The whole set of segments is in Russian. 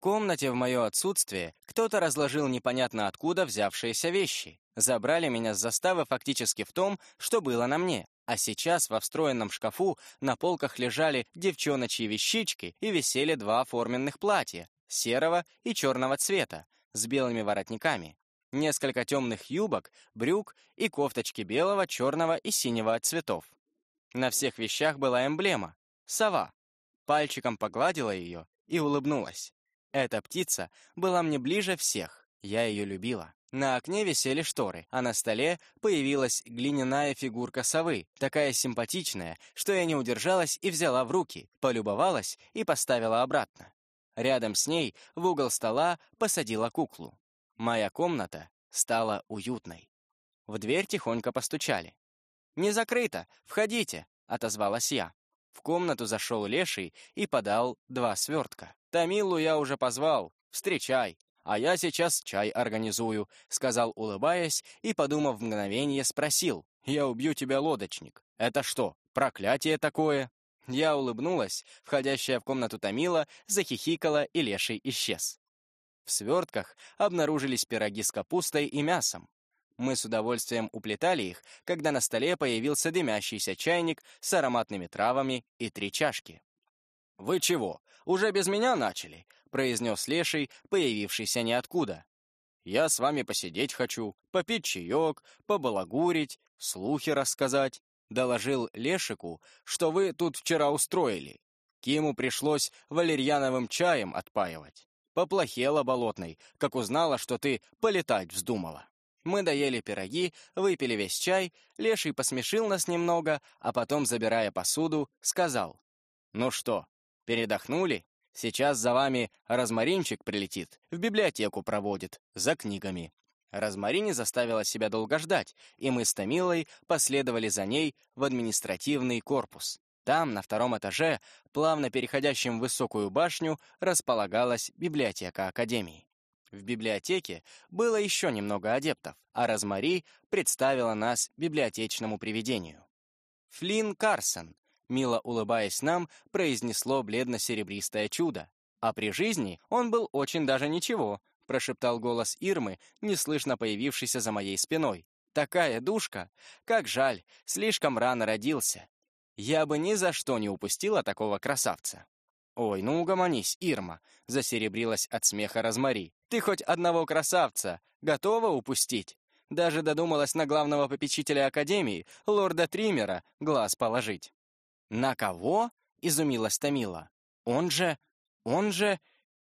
комнате в мое отсутствие кто-то разложил непонятно откуда взявшиеся вещи. Забрали меня с заставы фактически в том, что было на мне. А сейчас во встроенном шкафу на полках лежали девчоночьи вещички и висели два форменных платья, серого и черного цвета, с белыми воротниками, несколько темных юбок, брюк и кофточки белого, черного и синего цветов. На всех вещах была эмблема — сова. Пальчиком погладила ее и улыбнулась. Эта птица была мне ближе всех, я ее любила. На окне висели шторы, а на столе появилась глиняная фигурка совы, такая симпатичная, что я не удержалась и взяла в руки, полюбовалась и поставила обратно. Рядом с ней в угол стола посадила куклу. Моя комната стала уютной. В дверь тихонько постучали. «Не закрыто! Входите!» — отозвалась я. В комнату зашел Леший и подал два свертка. «Тамилу я уже позвал. Встречай. А я сейчас чай организую», — сказал, улыбаясь, и, подумав мгновение, спросил. «Я убью тебя, лодочник. Это что, проклятие такое?» Я улыбнулась, входящая в комнату Тамила, захихикала, и Леший исчез. В свертках обнаружились пироги с капустой и мясом. Мы с удовольствием уплетали их, когда на столе появился дымящийся чайник с ароматными травами и три чашки. «Вы чего, уже без меня начали?» — произнес Леший, появившийся ниоткуда. «Я с вами посидеть хочу, попить чаек, побалагурить, слухи рассказать», — доложил Лешику, что вы тут вчера устроили. Киму пришлось валерьяновым чаем отпаивать. Поплохела болотной, как узнала, что ты полетать вздумала. Мы доели пироги, выпили весь чай, Леший посмешил нас немного, а потом, забирая посуду, сказал, «Ну что, передохнули? Сейчас за вами Розмаринчик прилетит, в библиотеку проводит, за книгами». Розмарине заставила себя долго ждать, и мы с Томилой последовали за ней в административный корпус. Там, на втором этаже, плавно переходящем в высокую башню, располагалась библиотека Академии. В библиотеке было еще немного адептов, а Розмари представила нас библиотечному привидению. Флинн Карсон, мило улыбаясь нам, произнесло бледно-серебристое чудо. А при жизни он был очень даже ничего, прошептал голос Ирмы, неслышно появившийся за моей спиной. Такая душка! Как жаль, слишком рано родился. Я бы ни за что не упустила такого красавца. «Ой, ну угомонись, Ирма!» — засеребрилась от смеха Розмари. «Ты хоть одного красавца готова упустить?» Даже додумалась на главного попечителя Академии, лорда Триммера, глаз положить. «На кого?» — изумилась Томила. «Он же... он же...»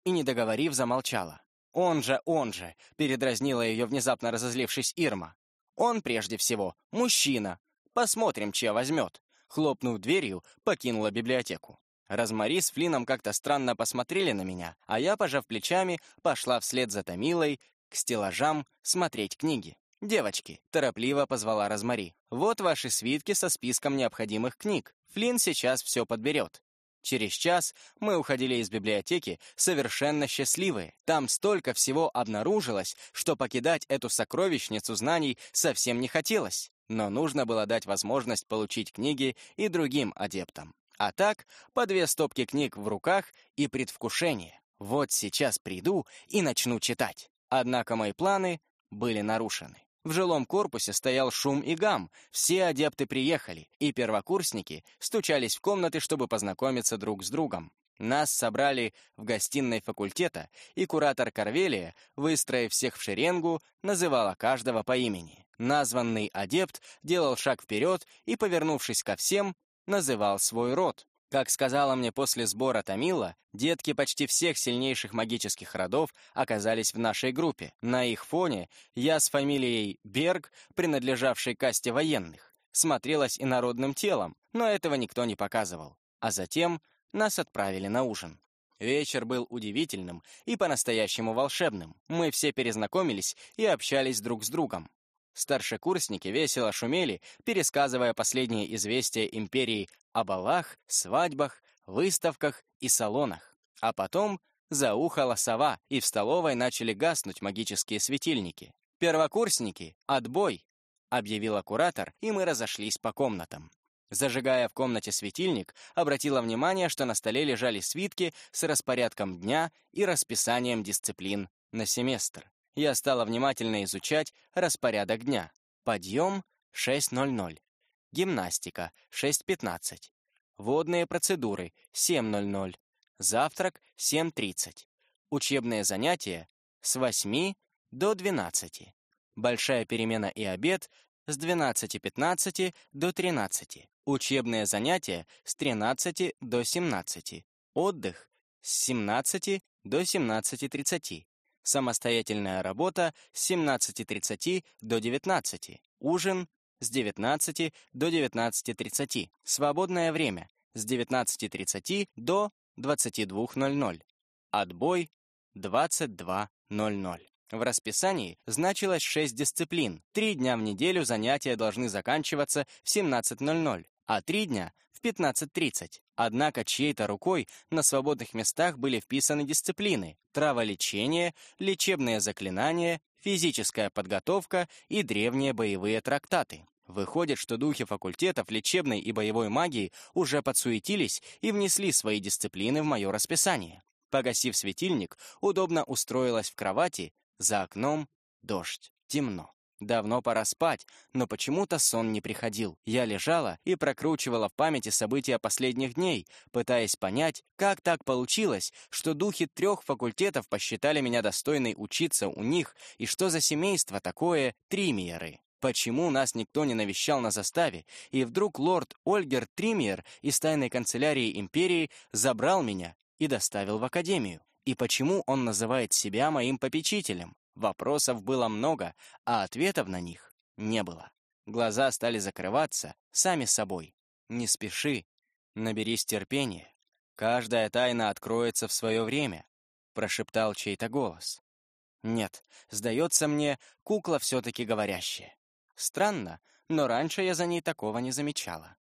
И, не договорив, замолчала. «Он же, он же!» — передразнила ее внезапно разозлившись Ирма. «Он, прежде всего, мужчина. Посмотрим, чья возьмет». Хлопнув дверью, покинула библиотеку. Розмари с Флином как-то странно посмотрели на меня, а я, пожав плечами, пошла вслед за Томилой к стеллажам смотреть книги. «Девочки», — торопливо позвала Розмари, «вот ваши свитки со списком необходимых книг. Флин сейчас все подберет». Через час мы уходили из библиотеки совершенно счастливые. Там столько всего обнаружилось, что покидать эту сокровищницу знаний совсем не хотелось. Но нужно было дать возможность получить книги и другим адептам. А так, по две стопки книг в руках и предвкушение. Вот сейчас приду и начну читать. Однако мои планы были нарушены. В жилом корпусе стоял шум и гам, все адепты приехали, и первокурсники стучались в комнаты, чтобы познакомиться друг с другом. Нас собрали в гостиной факультета, и куратор Корвелия, выстроив всех в шеренгу, называла каждого по имени. Названный адепт делал шаг вперед и, повернувшись ко всем, называл свой род. Как сказала мне после сбора Томила, детки почти всех сильнейших магических родов оказались в нашей группе. На их фоне я с фамилией Берг, принадлежавшей касте военных, смотрелась инородным телом, но этого никто не показывал. А затем нас отправили на ужин. Вечер был удивительным и по-настоящему волшебным. Мы все перезнакомились и общались друг с другом. Старшекурсники весело шумели, пересказывая последние известия империи о балах, свадьбах, выставках и салонах. А потом заухала сова, и в столовой начали гаснуть магические светильники. «Первокурсники, отбой!» — объявила куратор, и мы разошлись по комнатам. Зажигая в комнате светильник, обратила внимание, что на столе лежали свитки с распорядком дня и расписанием дисциплин на семестр. Я стала внимательно изучать распорядок дня. Подъем 6.00. Гимнастика 6.15. Водные процедуры 7.00. Завтрак 7.30. Учебные занятия с 8 до 12. Большая перемена и обед с 12.15 до 13. Учебные занятия с 13 до 17. Отдых с 17 до 17.30. Самостоятельная работа с 17.30 до 19. Ужин с 19 до 19.30. Свободное время с 19.30 до 22.00. Отбой 22.00. В расписании значилось 6 дисциплин. Три дня в неделю занятия должны заканчиваться в 17.00, а три дня — в 15.30. Однако чьей-то рукой на свободных местах были вписаны дисциплины — траволечение, лечебные заклинания, физическая подготовка и древние боевые трактаты. Выходит, что духи факультетов лечебной и боевой магии уже подсуетились и внесли свои дисциплины в мое расписание. Погасив светильник, удобно устроилась в кровати, за окном дождь, темно. Давно пора спать, но почему-то сон не приходил. Я лежала и прокручивала в памяти события последних дней, пытаясь понять, как так получилось, что духи трех факультетов посчитали меня достойной учиться у них, и что за семейство такое Тримиеры. Почему нас никто не навещал на заставе, и вдруг лорд Ольгер Тримиер из тайной канцелярии империи забрал меня и доставил в академию? И почему он называет себя моим попечителем? Вопросов было много, а ответов на них не было. Глаза стали закрываться сами собой. Не спеши, наберись терпения. Каждая тайна откроется в свое время, прошептал чей-то голос. Нет, сдается мне, кукла все-таки говорящая. Странно, но раньше я за ней такого не замечала.